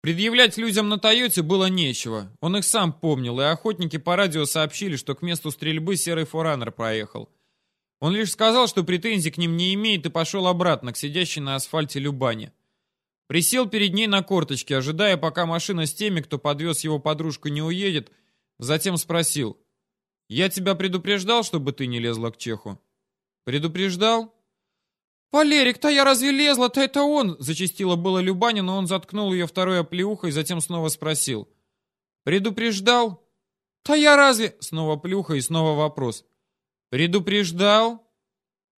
Предъявлять людям на Тойоте было нечего. Он их сам помнил, и охотники по радио сообщили, что к месту стрельбы серый форанер проехал. Он лишь сказал, что претензий к ним не имеет, и пошел обратно к сидящей на асфальте Любане. Присел перед ней на корточке, ожидая, пока машина с теми, кто подвез его подружку, не уедет, затем спросил. «Я тебя предупреждал, чтобы ты не лезла к Чеху?» «Предупреждал?» «Валерик, то я разве лезла-то это он?» Зачастила было Любаня, но он заткнул ее второй оплеухой, затем снова спросил. «Предупреждал?» «То я разве...» Снова плюха и снова вопрос. «Предупреждал?»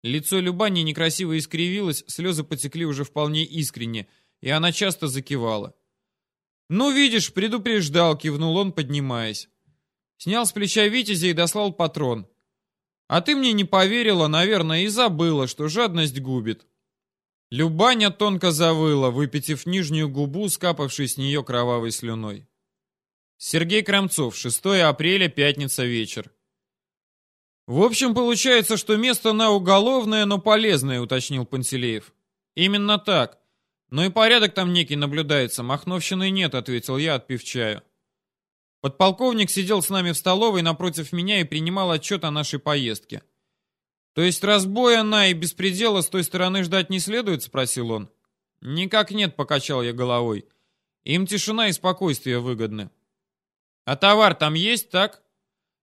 Лицо Любани некрасиво искривилось, слезы потекли уже вполне искренне, и она часто закивала. «Ну, видишь, предупреждал», — кивнул он, поднимаясь. Снял с плеча Витязя и дослал патрон. А ты мне не поверила, наверное, и забыла, что жадность губит. Любаня тонко завыла, выпитив нижнюю губу, скапавшей с нее кровавой слюной. Сергей Крамцов, 6 апреля, пятница, вечер. В общем, получается, что место на уголовное, но полезное, уточнил Пантелеев. Именно так. Но и порядок там некий наблюдается, махновщины нет, ответил я, отпив чаю. Подполковник сидел с нами в столовой напротив меня и принимал отчет о нашей поездке. «То есть разбоя на и беспредела с той стороны ждать не следует?» — спросил он. «Никак нет», — покачал я головой. «Им тишина и спокойствие выгодны». «А товар там есть, так?»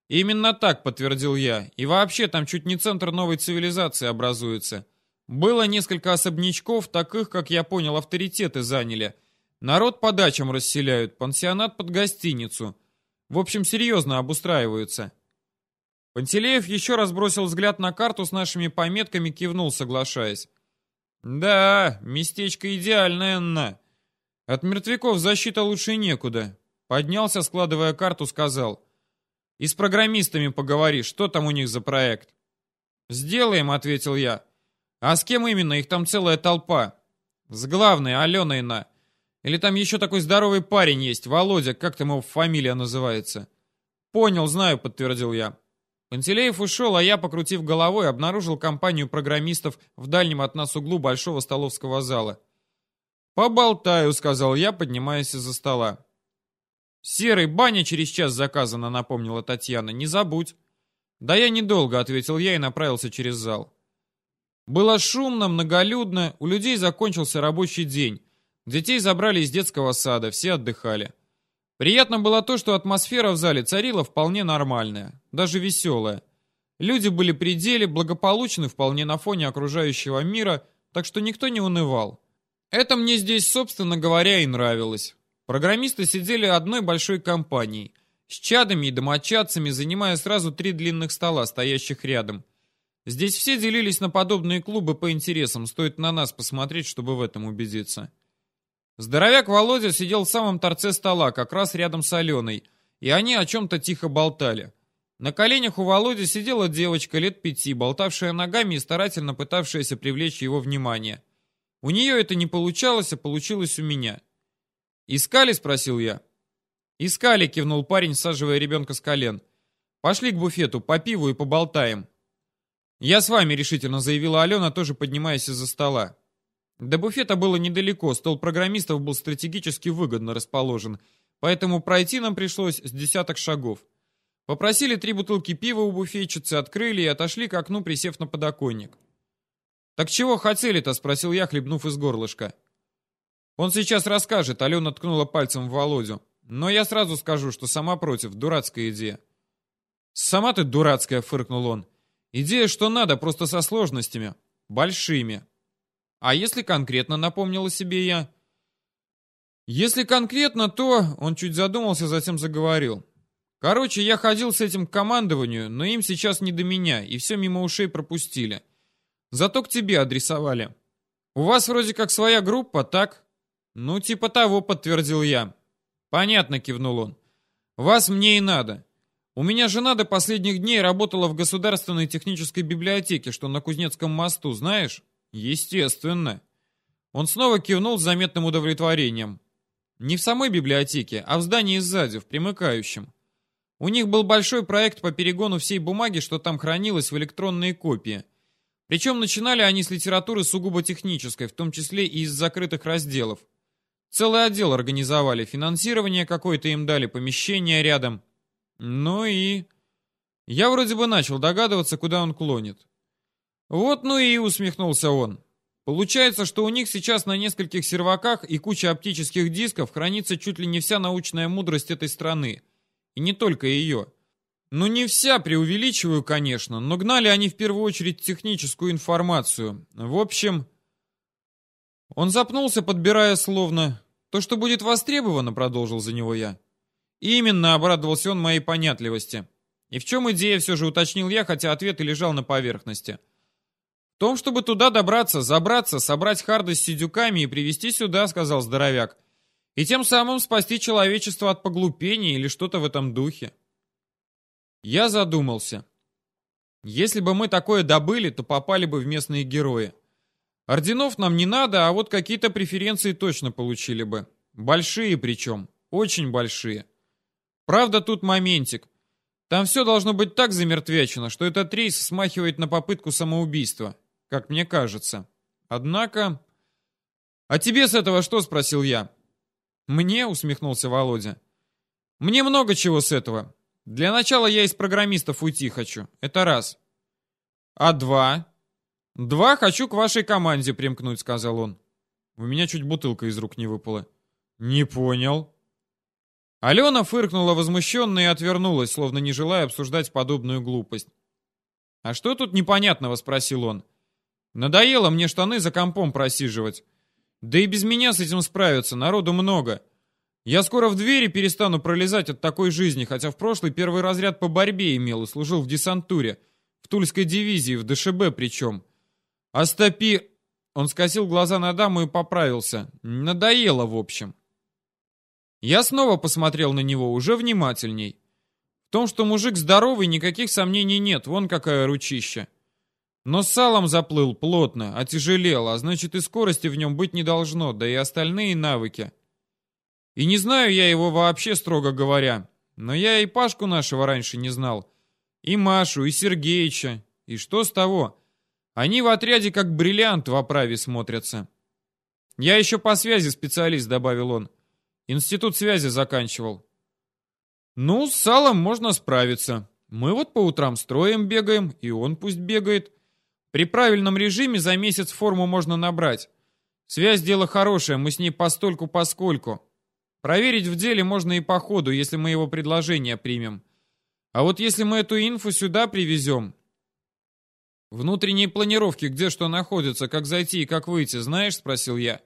«Именно так», — подтвердил я. «И вообще там чуть не центр новой цивилизации образуется. Было несколько особнячков, таких, как я понял, авторитеты заняли. Народ по дачам расселяют, пансионат под гостиницу». В общем, серьезно обустраиваются. Пантелеев еще раз бросил взгляд на карту с нашими пометками, кивнул, соглашаясь. «Да, местечко идеальное, на. От мертвяков защита лучше некуда». Поднялся, складывая карту, сказал. «И с программистами поговори, что там у них за проект?» «Сделаем», — ответил я. «А с кем именно? Их там целая толпа». «С главной, Аленой на. Или там еще такой здоровый парень есть, Володя, как там его фамилия называется? Понял, знаю, подтвердил я. Пантелеев ушел, а я, покрутив головой, обнаружил компанию программистов в дальнем от нас углу большого столовского зала. «Поболтаю», — сказал я, поднимаясь из-за стола. «Серый, баня через час заказана», — напомнила Татьяна. «Не забудь». «Да я недолго», — ответил я и направился через зал. Было шумно, многолюдно, у людей закончился рабочий день. Детей забрали из детского сада, все отдыхали. Приятно было то, что атмосфера в зале царила вполне нормальная, даже веселая. Люди были при деле, благополучны вполне на фоне окружающего мира, так что никто не унывал. Это мне здесь, собственно говоря, и нравилось. Программисты сидели одной большой компанией, с чадами и домочадцами, занимая сразу три длинных стола, стоящих рядом. Здесь все делились на подобные клубы по интересам, стоит на нас посмотреть, чтобы в этом убедиться. Здоровяк Володя сидел в самом торце стола, как раз рядом с Аленой, и они о чем-то тихо болтали. На коленях у Володи сидела девочка лет пяти, болтавшая ногами и старательно пытавшаяся привлечь его внимание. У нее это не получалось, а получилось у меня. «Искали?» — спросил я. «Искали», — кивнул парень, саживая ребенка с колен. «Пошли к буфету, по пиву и поболтаем». «Я с вами», — решительно заявила Алена, тоже поднимаясь из-за стола. До буфета было недалеко, стол программистов был стратегически выгодно расположен, поэтому пройти нам пришлось с десяток шагов. Попросили три бутылки пива у буфетчицы, открыли и отошли к окну, присев на подоконник. «Так чего хотели-то?» — спросил я, хлебнув из горлышка. «Он сейчас расскажет», — Алена ткнула пальцем в Володю. «Но я сразу скажу, что сама против, дурацкая идея». «Сама ты дурацкая», — фыркнул он. «Идея, что надо, просто со сложностями. Большими». А если конкретно, напомнила себе я? Если конкретно, то... Он чуть задумался, затем заговорил. Короче, я ходил с этим к командованию, но им сейчас не до меня, и все мимо ушей пропустили. Зато к тебе адресовали. У вас вроде как своя группа, так? Ну, типа того, подтвердил я. Понятно, кивнул он. Вас мне и надо. У меня жена до последних дней работала в Государственной технической библиотеке, что на Кузнецком мосту, знаешь? Естественно. Он снова кивнул с заметным удовлетворением. Не в самой библиотеке, а в здании сзади, в примыкающем. У них был большой проект по перегону всей бумаги, что там хранилось в электронные копии. Причем начинали они с литературы сугубо технической, в том числе и из закрытых разделов. Целый отдел организовали, финансирование какое-то им дали, помещение рядом. Ну и... Я вроде бы начал догадываться, куда он клонит. Вот ну и усмехнулся он. Получается, что у них сейчас на нескольких серваках и куча оптических дисков хранится чуть ли не вся научная мудрость этой страны. И не только ее. Ну не вся, преувеличиваю, конечно, но гнали они в первую очередь техническую информацию. В общем... Он запнулся, подбирая словно... То, что будет востребовано, продолжил за него я. Именно обрадовался он моей понятливости. И в чем идея, все же уточнил я, хотя ответ и лежал на поверхности. Том, чтобы туда добраться, забраться, собрать харды с сидюками и привезти сюда, сказал здоровяк. И тем самым спасти человечество от поглупения или что-то в этом духе. Я задумался. Если бы мы такое добыли, то попали бы в местные герои. Орденов нам не надо, а вот какие-то преференции точно получили бы. Большие причем, очень большие. Правда, тут моментик. Там все должно быть так замертвячено, что этот рейс смахивает на попытку самоубийства, как мне кажется. Однако... «А тебе с этого что?» — спросил я. «Мне?» — усмехнулся Володя. «Мне много чего с этого. Для начала я из программистов уйти хочу. Это раз. А два?» «Два хочу к вашей команде примкнуть», — сказал он. У меня чуть бутылка из рук не выпала. «Не понял». Алена фыркнула возмущенно и отвернулась, словно не желая обсуждать подобную глупость. «А что тут непонятного?» — спросил он. «Надоело мне штаны за компом просиживать. Да и без меня с этим справиться, народу много. Я скоро в двери перестану пролезать от такой жизни, хотя в прошлый первый разряд по борьбе имел и служил в десантуре, в Тульской дивизии, в ДШБ причем. А стопи...» Он скосил глаза на даму и поправился. «Надоело, в общем». Я снова посмотрел на него, уже внимательней. В том, что мужик здоровый, никаких сомнений нет, вон какая ручища. Но салом заплыл плотно, отяжелел, а значит и скорости в нем быть не должно, да и остальные навыки. И не знаю я его вообще, строго говоря, но я и Пашку нашего раньше не знал, и Машу, и Сергеича, и что с того? Они в отряде как бриллиант в оправе смотрятся. Я еще по связи специалист, добавил он. Институт связи заканчивал. Ну, с салом можно справиться. Мы вот по утрам строем бегаем, и он пусть бегает. При правильном режиме за месяц форму можно набрать. Связь дело хорошее, мы с ней постольку-поскольку. Проверить в деле можно и по ходу, если мы его предложение примем. А вот если мы эту инфу сюда привезем... Внутренние планировки, где что находится, как зайти и как выйти, знаешь, спросил я.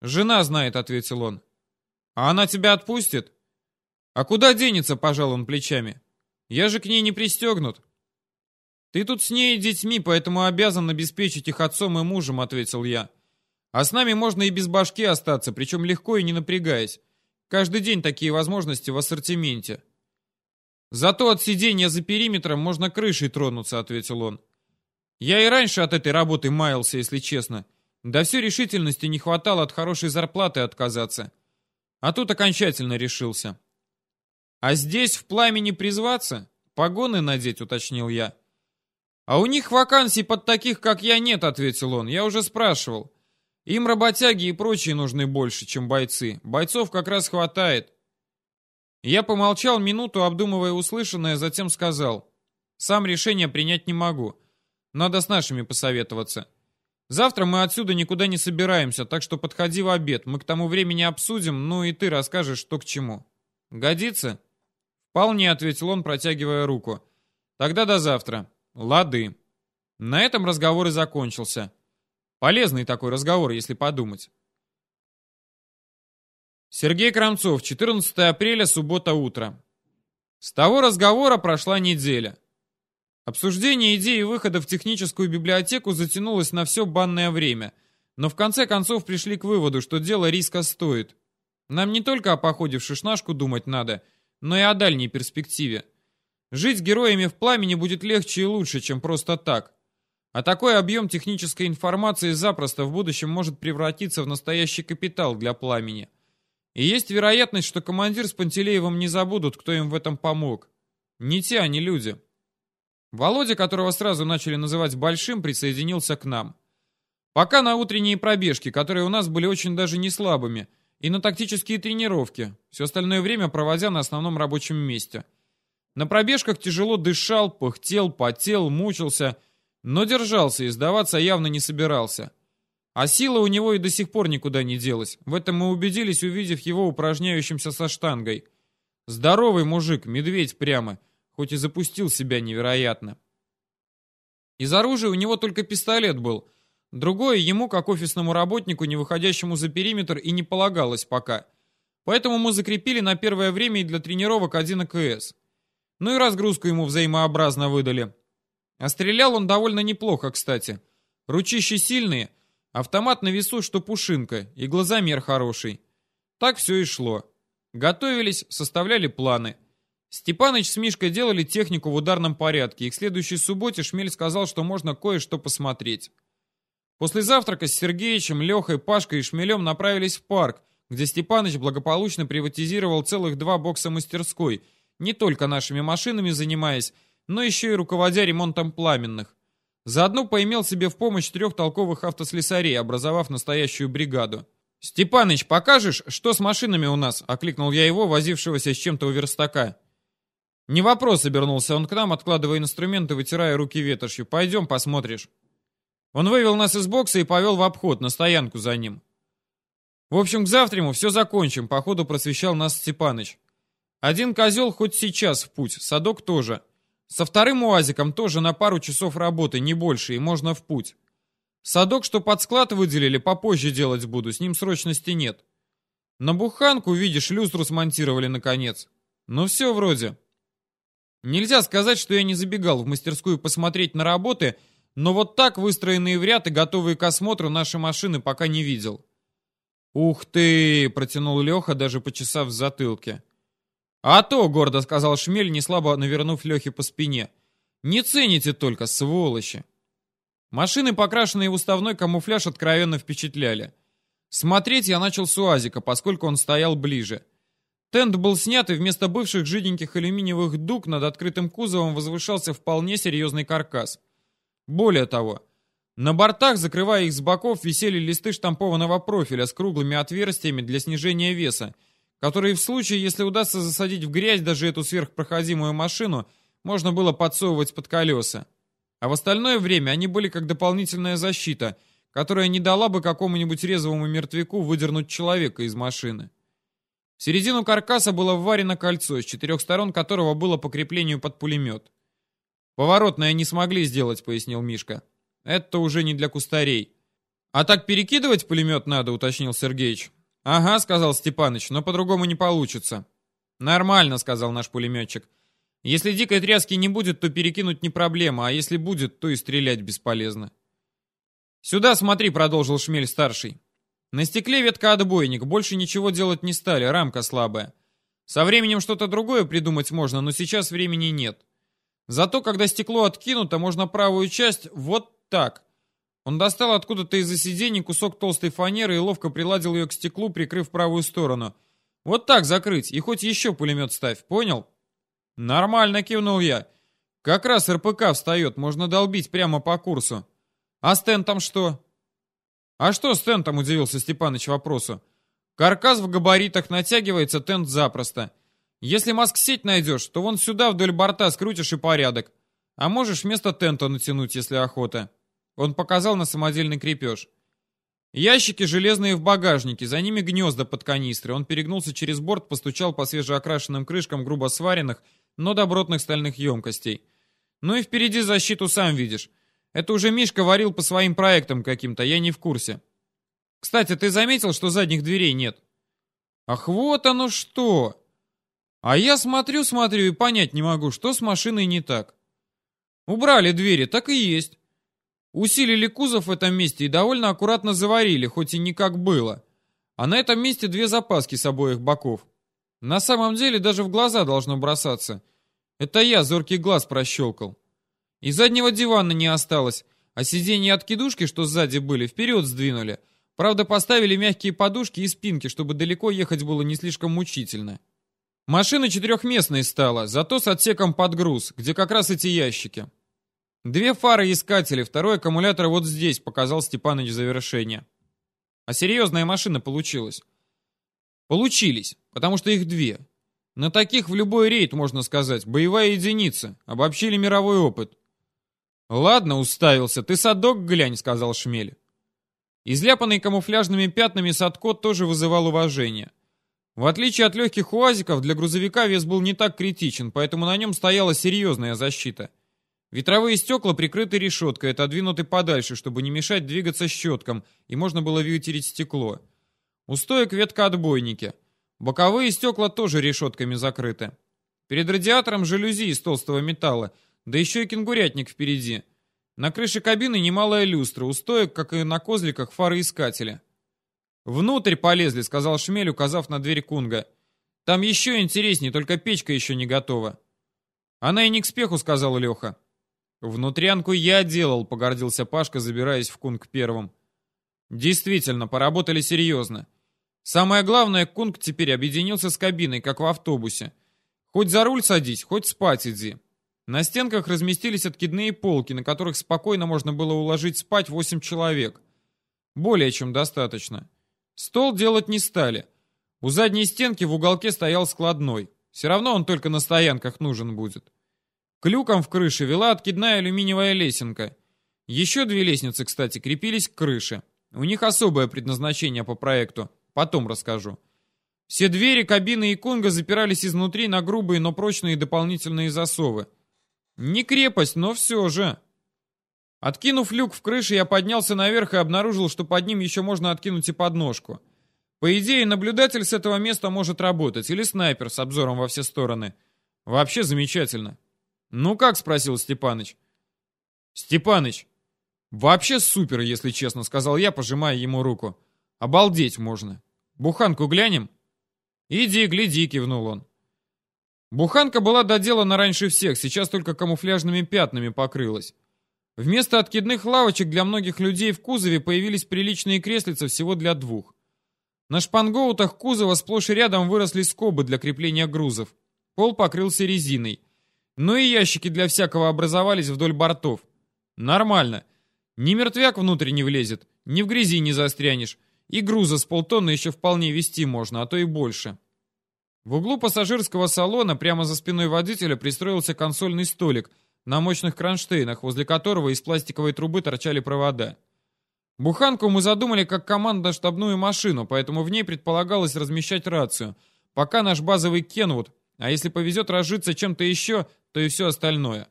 Жена знает, ответил он. А она тебя отпустит? А куда денется, пожал он плечами. Я же к ней не пристегнут. Ты тут с ней и детьми, поэтому обязан обеспечить их отцом и мужем, ответил я. А с нами можно и без башки остаться, причем легко и не напрягаясь. Каждый день такие возможности в ассортименте. Зато от сидения за периметром можно крышей тронуться, ответил он. Я и раньше от этой работы маялся, если честно. Да все решительности не хватало от хорошей зарплаты отказаться. А тут окончательно решился. А здесь в пламени призваться? Погоны надеть, уточнил я. А у них вакансий под таких, как я, нет, ответил он. Я уже спрашивал. Им работяги и прочие нужны больше, чем бойцы. Бойцов как раз хватает. Я помолчал минуту, обдумывая услышанное, затем сказал. Сам решение принять не могу. Надо с нашими посоветоваться. Завтра мы отсюда никуда не собираемся, так что подходи в обед. Мы к тому времени обсудим, ну и ты расскажешь, что к чему. Годится? Вполне, ответил он, протягивая руку. Тогда до завтра. Лады. На этом разговор и закончился. Полезный такой разговор, если подумать. Сергей Крамцов, 14 апреля, суббота, утро. С того разговора прошла неделя. Обсуждение идеи выхода в техническую библиотеку затянулось на все банное время, но в конце концов пришли к выводу, что дело риска стоит. Нам не только о походе в шишнашку думать надо, но и о дальней перспективе. Жить с героями в пламени будет легче и лучше, чем просто так. А такой объем технической информации запросто в будущем может превратиться в настоящий капитал для пламени. И есть вероятность, что командир с Пантелеевым не забудут, кто им в этом помог. Не те они люди. Володя, которого сразу начали называть Большим, присоединился к нам. Пока на утренние пробежки, которые у нас были очень даже не слабыми, и на тактические тренировки, все остальное время проводя на основном рабочем месте. На пробежках тяжело дышал, пыхтел, потел, мучился, но держался и сдаваться явно не собирался. А сила у него и до сих пор никуда не делась. В этом мы убедились, увидев его упражняющимся со штангой. Здоровый мужик, медведь прямо, хоть и запустил себя невероятно. Из оружия у него только пистолет был. Другое ему, как офисному работнику, не выходящему за периметр, и не полагалось пока. Поэтому мы закрепили на первое время и для тренировок один АКС. Ну и разгрузку ему взаимообразно выдали. А стрелял он довольно неплохо, кстати. Ручищи сильные, автомат на весу, что пушинка, и глазомер хороший. Так все и шло. Готовились, составляли планы. Степаныч с Мишкой делали технику в ударном порядке, и к следующей субботе Шмель сказал, что можно кое-что посмотреть. После завтрака с Сергеичем, Лехой, Пашкой и Шмелем направились в парк, где Степаныч благополучно приватизировал целых два бокса мастерской, не только нашими машинами занимаясь, но еще и руководя ремонтом пламенных. Заодно поимел себе в помощь трех толковых автослесарей, образовав настоящую бригаду. «Степаныч, покажешь, что с машинами у нас?» — окликнул я его, возившегося с чем-то у верстака. «Не вопрос», — обернулся он к нам, откладывая инструменты, вытирая руки ветошью. «Пойдем, посмотришь». Он вывел нас из бокса и повел в обход, на стоянку за ним. «В общем, к завтраму все закончим», — походу просвещал нас Степаныч. «Один козел хоть сейчас в путь, садок тоже. Со вторым УАЗиком тоже на пару часов работы, не больше, и можно в путь. Садок, что под склад выделили, попозже делать буду, с ним срочности нет. На буханку, видишь, люстру смонтировали наконец. Ну все вроде». Нельзя сказать, что я не забегал в мастерскую посмотреть на работы, но вот так выстроенные в ряд и готовые к осмотру наши машины пока не видел. «Ух ты!» — протянул Леха, даже почесав в затылке. «А то!» — гордо сказал Шмель, неслабо навернув Лехе по спине. «Не цените только, сволочи!» Машины, покрашенные в уставной камуфляж, откровенно впечатляли. Смотреть я начал с УАЗика, поскольку он стоял ближе. Тент был снят, и вместо бывших жиденьких алюминиевых дуг над открытым кузовом возвышался вполне серьезный каркас. Более того, на бортах, закрывая их с боков, висели листы штампованного профиля с круглыми отверстиями для снижения веса, которые в случае, если удастся засадить в грязь даже эту сверхпроходимую машину, можно было подсовывать под колеса. А в остальное время они были как дополнительная защита, которая не дала бы какому-нибудь резвому мертвяку выдернуть человека из машины. В середину каркаса было вварено кольцо, с четырех сторон которого было по креплению под пулемет. «Поворотное не смогли сделать», — пояснил Мишка. «Это уже не для кустарей». «А так перекидывать пулемет надо», — уточнил Сергеич. «Ага», — сказал Степаныч, — «но по-другому не получится». «Нормально», — сказал наш пулеметчик. «Если дикой тряски не будет, то перекинуть не проблема, а если будет, то и стрелять бесполезно». «Сюда смотри», — продолжил Шмель-старший. На стекле ветка отбойник, больше ничего делать не стали, рамка слабая. Со временем что-то другое придумать можно, но сейчас времени нет. Зато, когда стекло откинуто, можно правую часть вот так. Он достал откуда-то из-за сидений кусок толстой фанеры и ловко приладил ее к стеклу, прикрыв правую сторону. Вот так закрыть, и хоть еще пулемет ставь, понял? Нормально, кивнул я. Как раз РПК встает, можно долбить прямо по курсу. А стенд там что? «А что с тентом?» — удивился Степаныч вопросу. «Каркас в габаритах натягивается, тент запросто. Если маск-сеть найдешь, то вон сюда вдоль борта скрутишь и порядок. А можешь вместо тента натянуть, если охота». Он показал на самодельный крепеж. Ящики железные в багажнике, за ними гнезда под канистры. Он перегнулся через борт, постучал по свежеокрашенным крышкам грубо сваренных, но добротных стальных емкостей. Ну и впереди защиту сам видишь. Это уже Мишка варил по своим проектам каким-то, я не в курсе. Кстати, ты заметил, что задних дверей нет? Ах, вот оно что! А я смотрю-смотрю и понять не могу, что с машиной не так. Убрали двери, так и есть. Усилили кузов в этом месте и довольно аккуратно заварили, хоть и не как было. А на этом месте две запаски с обоих боков. На самом деле даже в глаза должно бросаться. Это я зоркий глаз прощелкал. И заднего дивана не осталось, а сиденья откидушки, что сзади были, вперед сдвинули. Правда, поставили мягкие подушки и спинки, чтобы далеко ехать было не слишком мучительно. Машина четырехместной стала, зато с отсеком под груз, где как раз эти ящики. Две фары искатели, второй аккумулятор вот здесь, показал Степаныч завершение. А серьезная машина получилась. Получились, потому что их две. На таких в любой рейд, можно сказать, боевая единица. Обобщили мировой опыт. «Ладно, уставился, ты садок глянь», — сказал Шмель. Изляпанный камуфляжными пятнами Садко тоже вызывал уважение. В отличие от легких уазиков, для грузовика вес был не так критичен, поэтому на нем стояла серьезная защита. Ветровые стекла прикрыты решеткой, отодвинуты подальше, чтобы не мешать двигаться щеткам, и можно было вытереть стекло. У стоек ветка-отбойники. Боковые стекла тоже решетками закрыты. Перед радиатором жалюзи из толстого металла, да еще и кенгурятник впереди. На крыше кабины немалая люстра, у стоек, как и на козликах, фары искателя. «Внутрь полезли», — сказал Шмель, указав на дверь Кунга. «Там еще интереснее, только печка еще не готова». «Она и не к спеху», — сказал Леха. «Внутрянку я делал», — погордился Пашка, забираясь в Кунг первым. «Действительно, поработали серьезно. Самое главное, Кунг теперь объединился с кабиной, как в автобусе. Хоть за руль садись, хоть спать иди. На стенках разместились откидные полки, на которых спокойно можно было уложить спать восемь человек. Более чем достаточно. Стол делать не стали. У задней стенки в уголке стоял складной. Все равно он только на стоянках нужен будет. К люкам в крыше вела откидная алюминиевая лесенка. Еще две лестницы, кстати, крепились к крыше. У них особое предназначение по проекту. Потом расскажу. Все двери, кабины и конга запирались изнутри на грубые, но прочные дополнительные засовы. Не крепость, но все же. Откинув люк в крыше, я поднялся наверх и обнаружил, что под ним еще можно откинуть и подножку. По идее, наблюдатель с этого места может работать, или снайпер с обзором во все стороны. Вообще замечательно. «Ну как?» — спросил Степаныч. «Степаныч, вообще супер, если честно», — сказал я, пожимая ему руку. «Обалдеть можно. Буханку глянем?» «Иди, гляди», — кивнул он. Буханка была доделана раньше всех, сейчас только камуфляжными пятнами покрылась. Вместо откидных лавочек для многих людей в кузове появились приличные креслица всего для двух. На шпангоутах кузова сплошь и рядом выросли скобы для крепления грузов. Пол покрылся резиной. Ну и ящики для всякого образовались вдоль бортов. Нормально. Ни мертвяк внутрь не влезет, ни в грязи не застрянешь. И груза с полтонны еще вполне вести можно, а то и больше. В углу пассажирского салона прямо за спиной водителя пристроился консольный столик на мощных кронштейнах, возле которого из пластиковой трубы торчали провода. Буханку мы задумали как командно-штабную машину, поэтому в ней предполагалось размещать рацию, пока наш базовый Кенвуд, а если повезет разжиться чем-то еще, то и все остальное.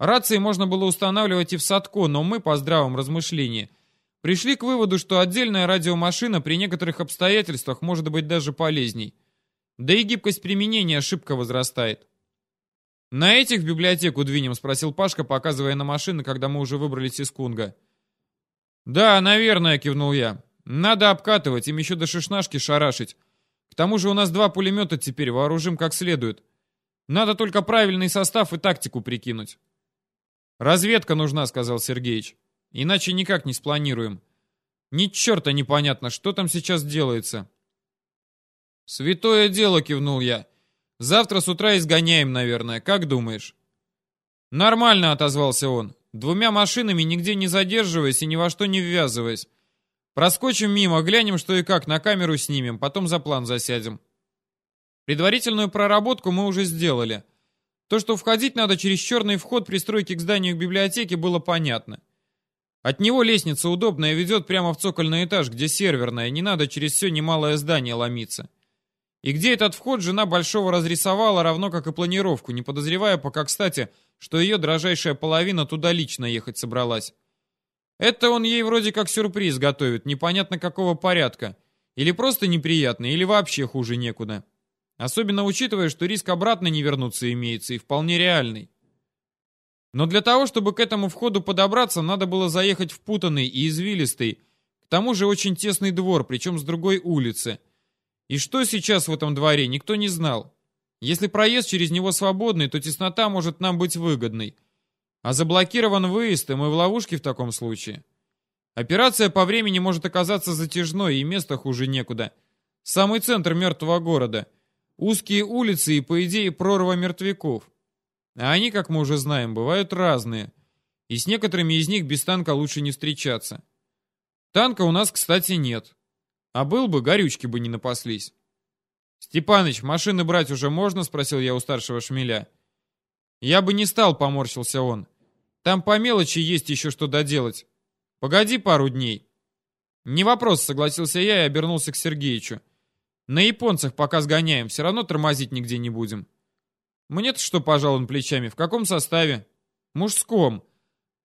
Рации можно было устанавливать и в Садко, но мы, по здравом размышлении, пришли к выводу, что отдельная радиомашина при некоторых обстоятельствах может быть даже полезней. Да и гибкость применения ошибка возрастает. «На этих в библиотеку двинем?» — спросил Пашка, показывая на машины, когда мы уже выбрались из Кунга. «Да, наверное», — кивнул я. «Надо обкатывать, им еще до шишнашки шарашить. К тому же у нас два пулемета теперь, вооружим как следует. Надо только правильный состав и тактику прикинуть». «Разведка нужна», — сказал Сергеич. «Иначе никак не спланируем. Ни черта непонятно, что там сейчас делается». «Святое дело», — кивнул я. «Завтра с утра изгоняем, наверное. Как думаешь?» «Нормально», — отозвался он. «Двумя машинами, нигде не задерживаясь и ни во что не ввязываясь. Проскочим мимо, глянем, что и как, на камеру снимем, потом за план засядем». Предварительную проработку мы уже сделали. То, что входить надо через черный вход пристройки к зданию библиотеки, было понятно. От него лестница удобная ведет прямо в цокольный этаж, где серверная, не надо через все немалое здание ломиться. И где этот вход жена Большого разрисовала, равно как и планировку, не подозревая пока, кстати, что ее дрожайшая половина туда лично ехать собралась. Это он ей вроде как сюрприз готовит, непонятно какого порядка. Или просто неприятный, или вообще хуже некуда. Особенно учитывая, что риск обратно не вернуться имеется и вполне реальный. Но для того, чтобы к этому входу подобраться, надо было заехать в путанный и извилистый, к тому же очень тесный двор, причем с другой улицы – и что сейчас в этом дворе, никто не знал. Если проезд через него свободный, то теснота может нам быть выгодной. А заблокирован выезд, и мы в ловушке в таком случае. Операция по времени может оказаться затяжной, и места хуже некуда. Самый центр мертвого города. Узкие улицы и, по идее, прорва мертвяков. А они, как мы уже знаем, бывают разные. И с некоторыми из них без танка лучше не встречаться. Танка у нас, кстати, нет. А был бы, горючки бы не напаслись. «Степаныч, машины брать уже можно?» — спросил я у старшего шмеля. «Я бы не стал», — поморщился он. «Там по мелочи есть еще что доделать. Погоди пару дней». «Не вопрос», — согласился я и обернулся к Сергеичу. «На японцах пока сгоняем, все равно тормозить нигде не будем». «Мне-то что, пожал он плечами, в каком составе?» «Мужском».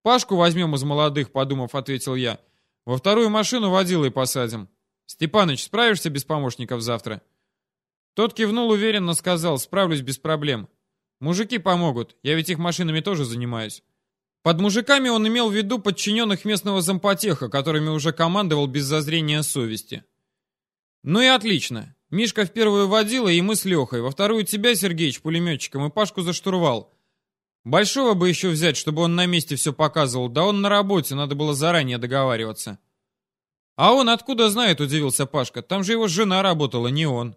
«Пашку возьмем из молодых», — подумав, ответил я. «Во вторую машину водила посадим. Степаныч, справишься без помощников завтра?» Тот кивнул уверенно, сказал, справлюсь без проблем. Мужики помогут, я ведь их машинами тоже занимаюсь. Под мужиками он имел в виду подчиненных местного зампотеха, которыми уже командовал без зазрения совести. Ну и отлично. Мишка в первую водила, и мы с Лехой. Во вторую тебя, Сергеич, пулеметчиком, и Пашку за штурвал. Большого бы еще взять, чтобы он на месте все показывал. Да он на работе, надо было заранее договариваться. А он откуда знает, удивился Пашка. Там же его жена работала, не он.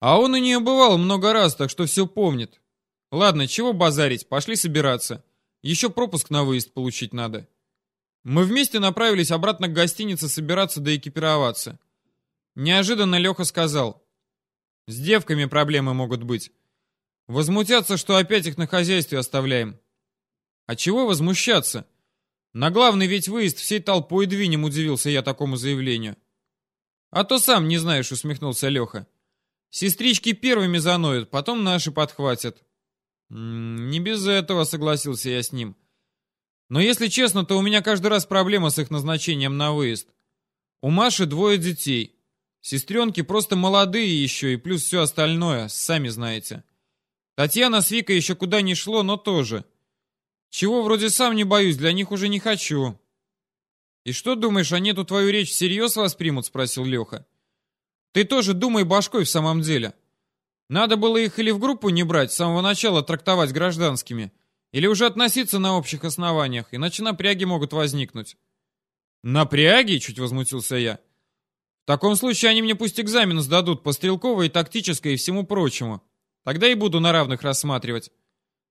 А он у нее бывал много раз, так что все помнит. Ладно, чего базарить, пошли собираться. Еще пропуск на выезд получить надо. Мы вместе направились обратно к гостинице собираться да экипироваться. Неожиданно Леха сказал. С девками проблемы могут быть. Возмутятся, что опять их на хозяйстве оставляем. А чего возмущаться? На главный ведь выезд всей толпой двинем, удивился я такому заявлению. А то сам не знаешь, усмехнулся Леха. Сестрички первыми заноют, потом наши подхватят. «Не без этого», — согласился я с ним. «Но если честно, то у меня каждый раз проблема с их назначением на выезд. У Маши двое детей. Сестренки просто молодые еще, и плюс все остальное, сами знаете. Татьяна с Викой еще куда ни шло, но тоже. Чего вроде сам не боюсь, для них уже не хочу». «И что думаешь, они эту твою речь всерьез воспримут?» — спросил Леха. Ты тоже думай башкой в самом деле. Надо было их или в группу не брать, с самого начала трактовать гражданскими, или уже относиться на общих основаниях, иначе напряги могут возникнуть. Напряги? Чуть возмутился я. Таком случае они мне пусть экзамен сдадут по стрелковой, тактической и всему прочему. Тогда и буду на равных рассматривать.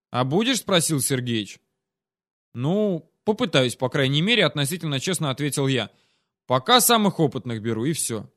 А будешь? Спросил Сергеич. Ну, попытаюсь, по крайней мере, относительно честно ответил я. Пока самых опытных беру, и все.